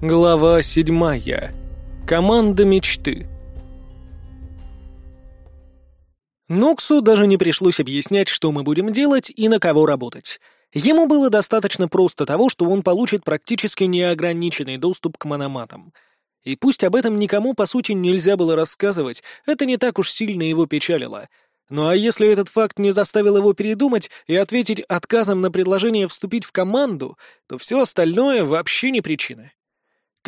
Глава седьмая. Команда мечты. Ноксу даже не пришлось объяснять, что мы будем делать и на кого работать. Ему было достаточно просто того, что он получит практически неограниченный доступ к мономатам. И пусть об этом никому, по сути, нельзя было рассказывать, это не так уж сильно его печалило. Ну а если этот факт не заставил его передумать и ответить отказом на предложение вступить в команду, то все остальное вообще не причина.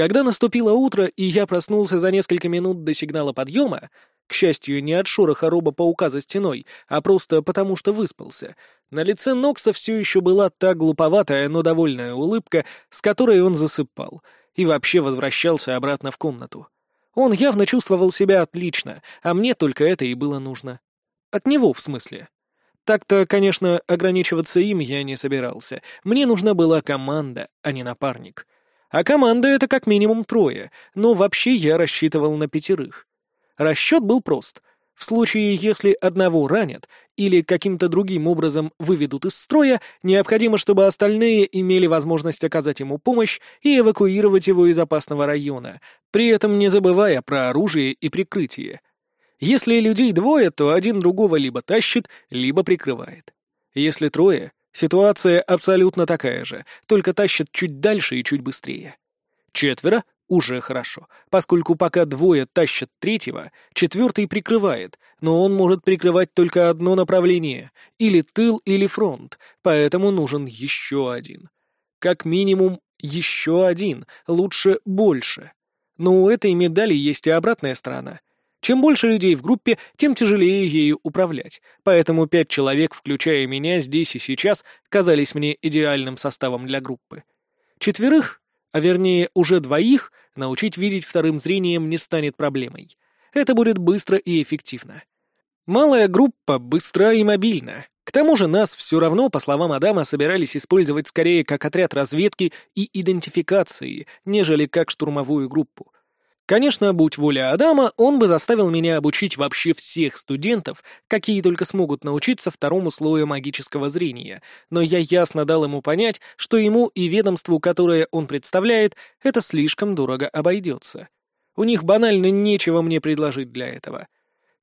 Когда наступило утро, и я проснулся за несколько минут до сигнала подъема, к счастью, не от шороха роба-паука за стеной, а просто потому что выспался, на лице Нокса все еще была та глуповатая, но довольная улыбка, с которой он засыпал, и вообще возвращался обратно в комнату. Он явно чувствовал себя отлично, а мне только это и было нужно. От него, в смысле. Так-то, конечно, ограничиваться им я не собирался. Мне нужна была команда, а не напарник. А команда — это как минимум трое, но вообще я рассчитывал на пятерых. Расчет был прост. В случае, если одного ранят или каким-то другим образом выведут из строя, необходимо, чтобы остальные имели возможность оказать ему помощь и эвакуировать его из опасного района, при этом не забывая про оружие и прикрытие. Если людей двое, то один другого либо тащит, либо прикрывает. Если трое, Ситуация абсолютно такая же, только тащат чуть дальше и чуть быстрее. Четверо — уже хорошо, поскольку пока двое тащат третьего, четвертый прикрывает, но он может прикрывать только одно направление, или тыл, или фронт, поэтому нужен еще один. Как минимум еще один, лучше больше. Но у этой медали есть и обратная сторона — чем больше людей в группе, тем тяжелее ею управлять, поэтому пять человек, включая меня, здесь и сейчас, казались мне идеальным составом для группы. Четверых, а вернее уже двоих, научить видеть вторым зрением не станет проблемой. Это будет быстро и эффективно. Малая группа быстра и мобильна. К тому же нас все равно, по словам Адама, собирались использовать скорее как отряд разведки и идентификации, нежели как штурмовую группу. Конечно, будь воля Адама, он бы заставил меня обучить вообще всех студентов, какие только смогут научиться второму слою магического зрения, но я ясно дал ему понять, что ему и ведомству, которое он представляет, это слишком дорого обойдется. У них банально нечего мне предложить для этого.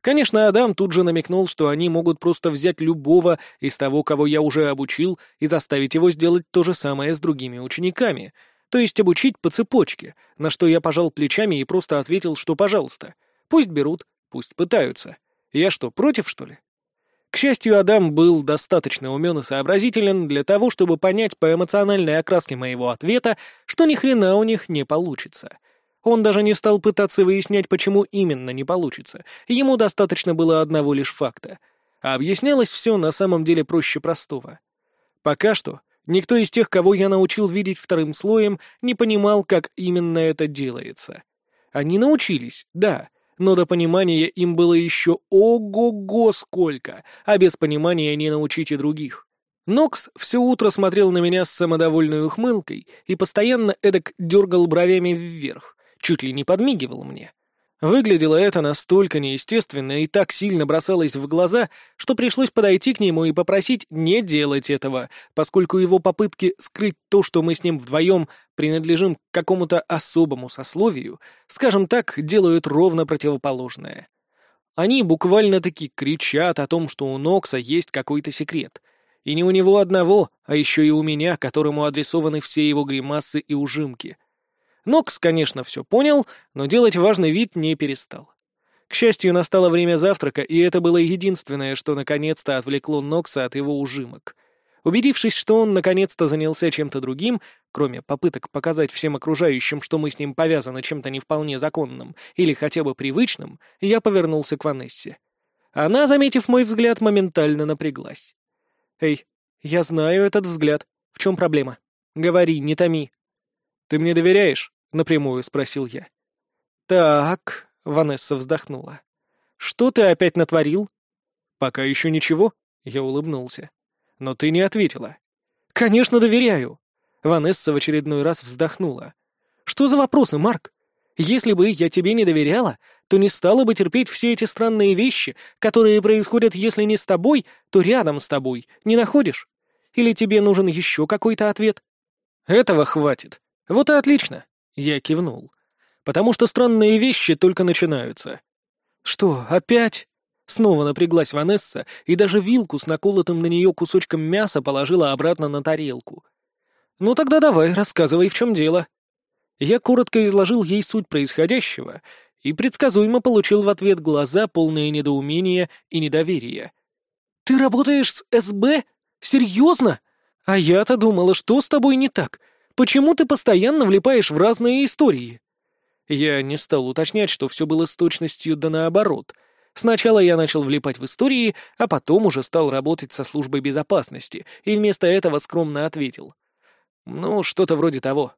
Конечно, Адам тут же намекнул, что они могут просто взять любого из того, кого я уже обучил, и заставить его сделать то же самое с другими учениками — то есть обучить по цепочке, на что я пожал плечами и просто ответил, что пожалуйста. Пусть берут, пусть пытаются. Я что, против, что ли? К счастью, Адам был достаточно умен и сообразителен для того, чтобы понять по эмоциональной окраске моего ответа, что ни хрена у них не получится. Он даже не стал пытаться выяснять, почему именно не получится. Ему достаточно было одного лишь факта. А объяснялось все на самом деле проще простого. Пока что Никто из тех, кого я научил видеть вторым слоем, не понимал, как именно это делается. Они научились, да, но до понимания им было еще ого-го сколько, а без понимания не научить и других. Нокс все утро смотрел на меня с самодовольной ухмылкой и постоянно эдак дергал бровями вверх, чуть ли не подмигивал мне. Выглядело это настолько неестественно и так сильно бросалось в глаза, что пришлось подойти к нему и попросить не делать этого, поскольку его попытки скрыть то, что мы с ним вдвоем принадлежим к какому-то особому сословию, скажем так, делают ровно противоположное. Они буквально-таки кричат о том, что у Нокса есть какой-то секрет. И не у него одного, а еще и у меня, которому адресованы все его гримасы и ужимки — Нокс, конечно, все понял, но делать важный вид не перестал. К счастью, настало время завтрака, и это было единственное, что наконец-то отвлекло Нокса от его ужимок. Убедившись, что он наконец-то занялся чем-то другим, кроме попыток показать всем окружающим, что мы с ним повязаны чем-то не вполне законным или хотя бы привычным, я повернулся к Ванессе. Она, заметив мой взгляд, моментально напряглась. «Эй, я знаю этот взгляд. В чем проблема? Говори, не томи». «Ты мне доверяешь?» — напрямую спросил я. «Так», — Ванесса вздохнула. «Что ты опять натворил?» «Пока еще ничего», — я улыбнулся. «Но ты не ответила». «Конечно, доверяю». Ванесса в очередной раз вздохнула. «Что за вопросы, Марк? Если бы я тебе не доверяла, то не стала бы терпеть все эти странные вещи, которые происходят, если не с тобой, то рядом с тобой. Не находишь? Или тебе нужен еще какой-то ответ?» «Этого хватит. Вот и отлично. Я кивнул. «Потому что странные вещи только начинаются». «Что, опять?» Снова напряглась Ванесса и даже вилку с наколотым на нее кусочком мяса положила обратно на тарелку. «Ну тогда давай, рассказывай, в чем дело». Я коротко изложил ей суть происходящего и предсказуемо получил в ответ глаза, полные недоумения и недоверия. «Ты работаешь с СБ? Серьезно? А я-то думала, что с тобой не так? Почему ты постоянно влипаешь в разные истории?» Я не стал уточнять, что все было с точностью да наоборот. Сначала я начал влипать в истории, а потом уже стал работать со службой безопасности, и вместо этого скромно ответил. «Ну, что-то вроде того».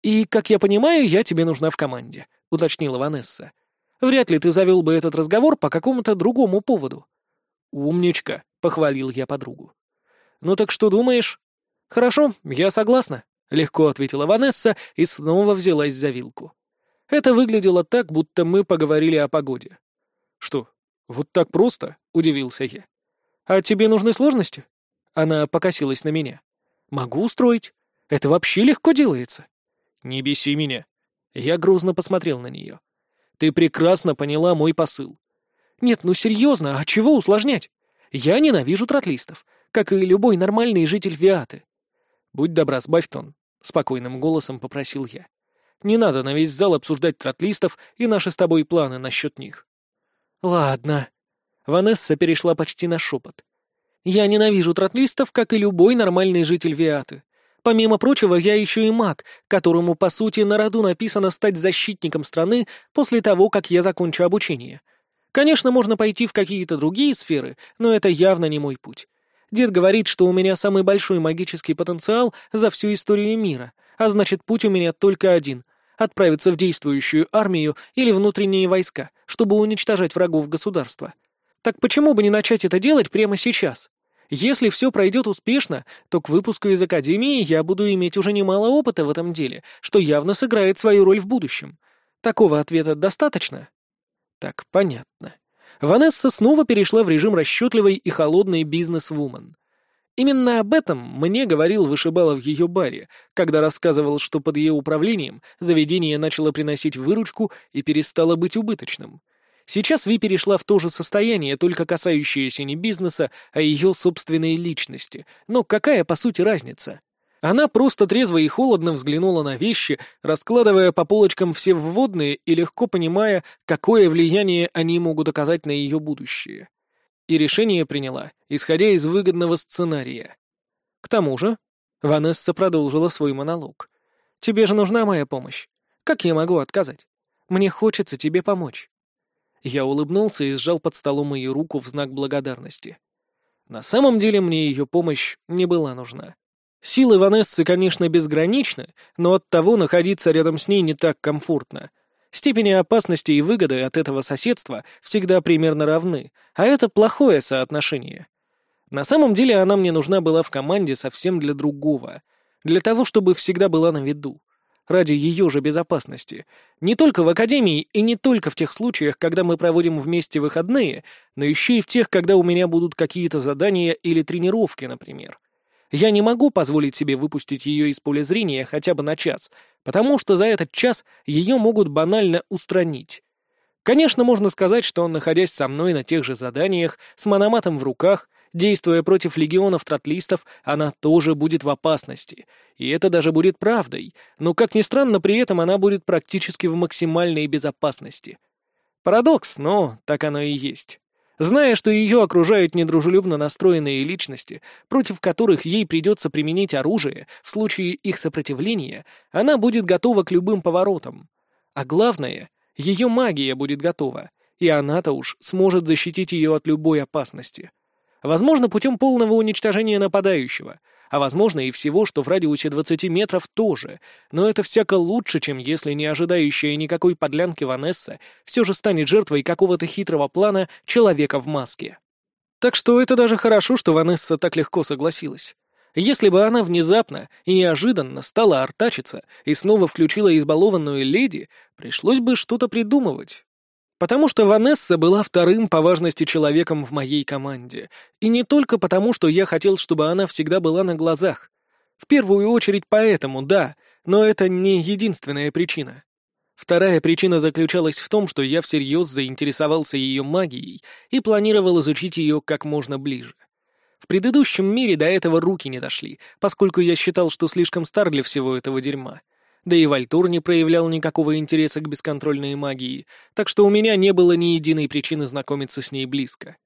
«И, как я понимаю, я тебе нужна в команде», — уточнила Ванесса. «Вряд ли ты завел бы этот разговор по какому-то другому поводу». «Умничка», — похвалил я подругу. «Ну так что думаешь?» «Хорошо, я согласна», — легко ответила Ванесса и снова взялась за вилку. Это выглядело так, будто мы поговорили о погоде. «Что, вот так просто?» — удивился я. «А тебе нужны сложности?» Она покосилась на меня. «Могу устроить. Это вообще легко делается». «Не беси меня». Я грузно посмотрел на нее. «Ты прекрасно поняла мой посыл». «Нет, ну серьезно, а чего усложнять? Я ненавижу тротлистов, как и любой нормальный житель Виаты». «Будь добра, сбавь тон», — спокойным голосом попросил я. Не надо на весь зал обсуждать тротлистов и наши с тобой планы насчет них». «Ладно». Ванесса перешла почти на шепот. «Я ненавижу тротлистов, как и любой нормальный житель Виаты. Помимо прочего, я еще и маг, которому, по сути, на роду написано стать защитником страны после того, как я закончу обучение. Конечно, можно пойти в какие-то другие сферы, но это явно не мой путь. Дед говорит, что у меня самый большой магический потенциал за всю историю мира — а значит, путь у меня только один — отправиться в действующую армию или внутренние войска, чтобы уничтожать врагов государства. Так почему бы не начать это делать прямо сейчас? Если все пройдет успешно, то к выпуску из Академии я буду иметь уже немало опыта в этом деле, что явно сыграет свою роль в будущем. Такого ответа достаточно? Так, понятно. Ванесса снова перешла в режим расчетливой и холодной бизнес-вумен. Именно об этом мне говорил вышибала в ее баре, когда рассказывал, что под ее управлением заведение начало приносить выручку и перестало быть убыточным. Сейчас Ви перешла в то же состояние, только касающееся не бизнеса, а ее собственной личности. Но какая, по сути, разница? Она просто трезво и холодно взглянула на вещи, раскладывая по полочкам все вводные и легко понимая, какое влияние они могут оказать на ее будущее и решение приняла, исходя из выгодного сценария. К тому же, Ванесса продолжила свой монолог. «Тебе же нужна моя помощь. Как я могу отказать? Мне хочется тебе помочь». Я улыбнулся и сжал под столом ее руку в знак благодарности. На самом деле мне ее помощь не была нужна. Силы Ванессы, конечно, безграничны, но от того находиться рядом с ней не так комфортно — Степени опасности и выгоды от этого соседства всегда примерно равны, а это плохое соотношение. На самом деле она мне нужна была в команде совсем для другого. Для того, чтобы всегда была на виду. Ради ее же безопасности. Не только в академии и не только в тех случаях, когда мы проводим вместе выходные, но еще и в тех, когда у меня будут какие-то задания или тренировки, например. Я не могу позволить себе выпустить ее из поля зрения хотя бы на час, потому что за этот час ее могут банально устранить. Конечно, можно сказать, что, находясь со мной на тех же заданиях, с мономатом в руках, действуя против легионов тротлистов, она тоже будет в опасности. И это даже будет правдой, но, как ни странно, при этом она будет практически в максимальной безопасности. Парадокс, но так оно и есть зная, что ее окружают недружелюбно настроенные личности, против которых ей придется применить оружие в случае их сопротивления, она будет готова к любым поворотам. А главное, ее магия будет готова, и она-то уж сможет защитить ее от любой опасности. Возможно, путем полного уничтожения нападающего — а возможно и всего, что в радиусе 20 метров тоже, но это всяко лучше, чем если не ожидающая никакой подлянки Ванесса все же станет жертвой какого-то хитрого плана человека в маске. Так что это даже хорошо, что Ванесса так легко согласилась. Если бы она внезапно и неожиданно стала артачиться и снова включила избалованную леди, пришлось бы что-то придумывать, Потому что Ванесса была вторым по важности человеком в моей команде. И не только потому, что я хотел, чтобы она всегда была на глазах. В первую очередь поэтому, да, но это не единственная причина. Вторая причина заключалась в том, что я всерьез заинтересовался ее магией и планировал изучить ее как можно ближе. В предыдущем мире до этого руки не дошли, поскольку я считал, что слишком стар для всего этого дерьма. Да и Вальтур не проявлял никакого интереса к бесконтрольной магии, так что у меня не было ни единой причины знакомиться с ней близко.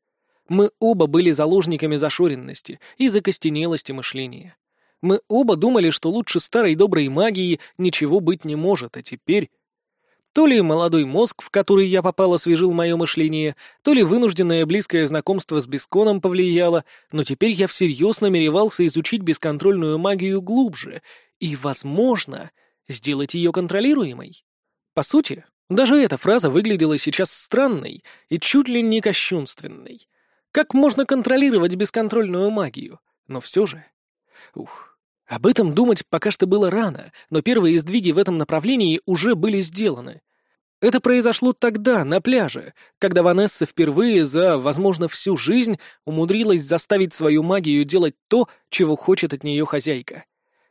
Мы оба были заложниками зашоренности и закостенелости мышления. Мы оба думали, что лучше старой доброй магии ничего быть не может, а теперь то ли молодой мозг, в который я попал, освежил мое мышление, то ли вынужденное близкое знакомство с Бесконом повлияло, но теперь я всерьез намеревался изучить бесконтрольную магию глубже и, возможно, сделать ее контролируемой. По сути, даже эта фраза выглядела сейчас странной и чуть ли не кощунственной. Как можно контролировать бесконтрольную магию? Но все же... Ух, об этом думать пока что было рано, но первые сдвиги в этом направлении уже были сделаны. Это произошло тогда, на пляже, когда Ванесса впервые за, возможно, всю жизнь умудрилась заставить свою магию делать то, чего хочет от нее хозяйка.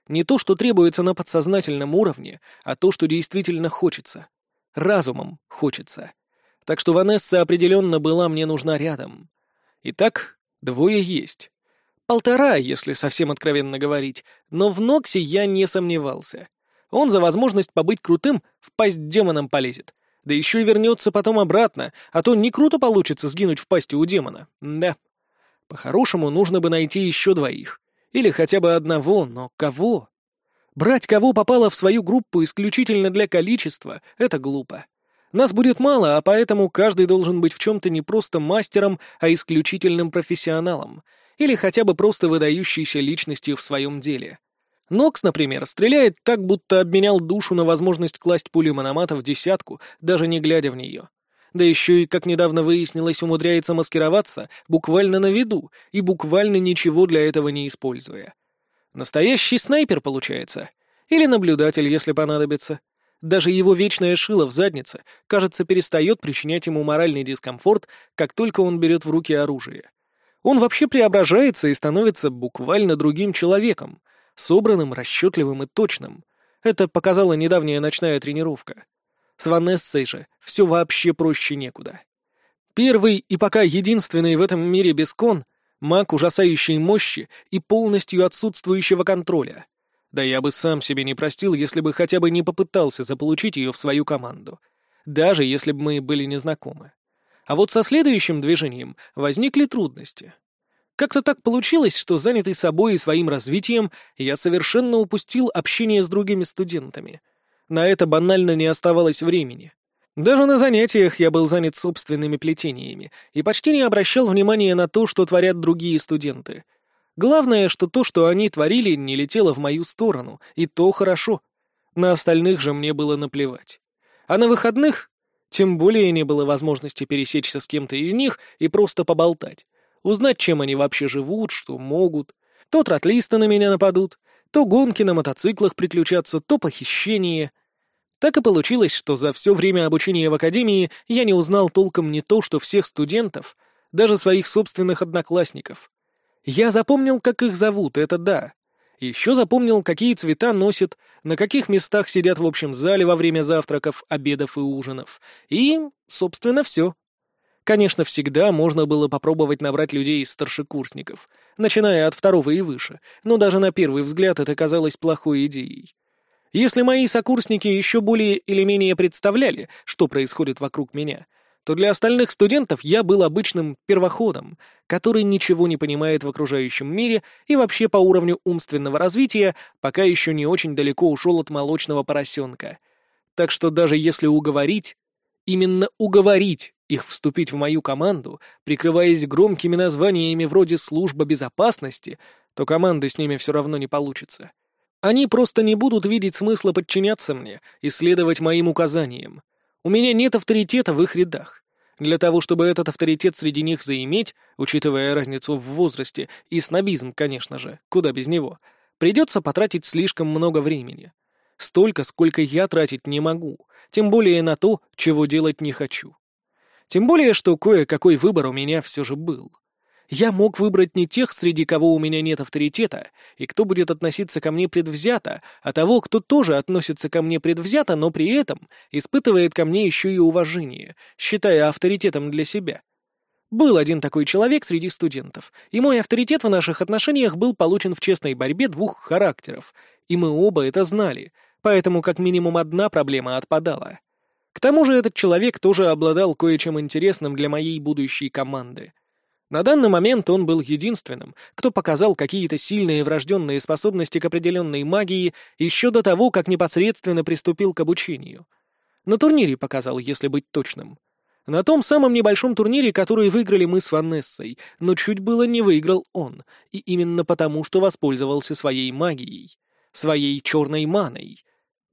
Не то, что требуется на подсознательном уровне, а то, что действительно хочется. Разумом хочется. Так что Ванесса определенно была мне нужна рядом. Итак, двое есть. Полтора, если совсем откровенно говорить, но в Ноксе я не сомневался. Он за возможность побыть крутым в пасть демонам полезет. Да еще и вернется потом обратно, а то не круто получится сгинуть в пасти у демона. Да. По-хорошему, нужно бы найти еще двоих. Или хотя бы одного, но кого? Брать кого попало в свою группу исключительно для количества — это глупо. Нас будет мало, а поэтому каждый должен быть в чем-то не просто мастером, а исключительным профессионалом — или хотя бы просто выдающейся личностью в своем деле. Нокс, например, стреляет так, будто обменял душу на возможность класть пули мономата в десятку, даже не глядя в нее. Да еще и, как недавно выяснилось, умудряется маскироваться буквально на виду и буквально ничего для этого не используя. Настоящий снайпер, получается. Или наблюдатель, если понадобится. Даже его вечная шила в заднице, кажется, перестает причинять ему моральный дискомфорт, как только он берет в руки оружие. Он вообще преображается и становится буквально другим человеком, собранным, расчетливым и точным. Это показала недавняя ночная тренировка. С Ванессой же все вообще проще некуда. Первый и пока единственный в этом мире бескон — маг ужасающей мощи и полностью отсутствующего контроля. Да я бы сам себе не простил, если бы хотя бы не попытался заполучить ее в свою команду. Даже если бы мы были незнакомы. А вот со следующим движением возникли трудности. Как-то так получилось, что занятый собой и своим развитием, я совершенно упустил общение с другими студентами. На это банально не оставалось времени. Даже на занятиях я был занят собственными плетениями и почти не обращал внимания на то, что творят другие студенты. Главное, что то, что они творили, не летело в мою сторону, и то хорошо. На остальных же мне было наплевать. А на выходных тем более не было возможности пересечься с кем-то из них и просто поболтать. Узнать, чем они вообще живут, что могут. То тротлисты на меня нападут, то гонки на мотоциклах приключатся, то похищение. Так и получилось, что за все время обучения в академии я не узнал толком не то, что всех студентов, даже своих собственных одноклассников. Я запомнил, как их зовут, это да. Еще запомнил, какие цвета носят, на каких местах сидят в общем зале во время завтраков, обедов и ужинов. И, собственно, все. Конечно, всегда можно было попробовать набрать людей из старшекурсников, начиная от второго и выше, но даже на первый взгляд это казалось плохой идеей. Если мои сокурсники еще более или менее представляли, что происходит вокруг меня — то для остальных студентов я был обычным первоходом, который ничего не понимает в окружающем мире и вообще по уровню умственного развития пока еще не очень далеко ушел от молочного поросенка. Так что даже если уговорить, именно уговорить их вступить в мою команду, прикрываясь громкими названиями вроде «служба безопасности», то команды с ними все равно не получится. Они просто не будут видеть смысла подчиняться мне и следовать моим указаниям. У меня нет авторитета в их рядах. Для того, чтобы этот авторитет среди них заиметь, учитывая разницу в возрасте и снобизм, конечно же, куда без него, придется потратить слишком много времени. Столько, сколько я тратить не могу, тем более на то, чего делать не хочу. Тем более, что кое-какой выбор у меня все же был. Я мог выбрать не тех, среди кого у меня нет авторитета, и кто будет относиться ко мне предвзято, а того, кто тоже относится ко мне предвзято, но при этом испытывает ко мне еще и уважение, считая авторитетом для себя. Был один такой человек среди студентов, и мой авторитет в наших отношениях был получен в честной борьбе двух характеров, и мы оба это знали, поэтому как минимум одна проблема отпадала. К тому же этот человек тоже обладал кое-чем интересным для моей будущей команды. На данный момент он был единственным, кто показал какие-то сильные врожденные способности к определенной магии еще до того, как непосредственно приступил к обучению. На турнире показал, если быть точным. На том самом небольшом турнире, который выиграли мы с Ванессой, но чуть было не выиграл он, и именно потому, что воспользовался своей магией, своей черной маной.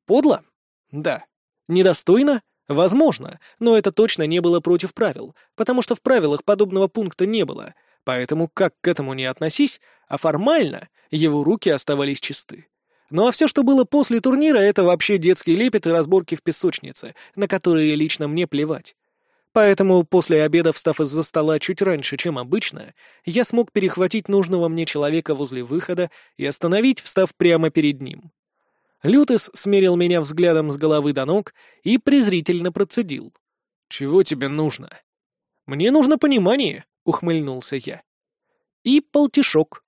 Подло? Да. Недостойно? Возможно, но это точно не было против правил, потому что в правилах подобного пункта не было, поэтому как к этому не относись, а формально его руки оставались чисты. Ну а все, что было после турнира, это вообще детский лепет и разборки в песочнице, на которые лично мне плевать. Поэтому после обеда, встав из-за стола чуть раньше, чем обычно, я смог перехватить нужного мне человека возле выхода и остановить, встав прямо перед ним. Лютес смерил меня взглядом с головы до ног и презрительно процедил. «Чего тебе нужно?» «Мне нужно понимание», — ухмыльнулся я. «И полтишок»,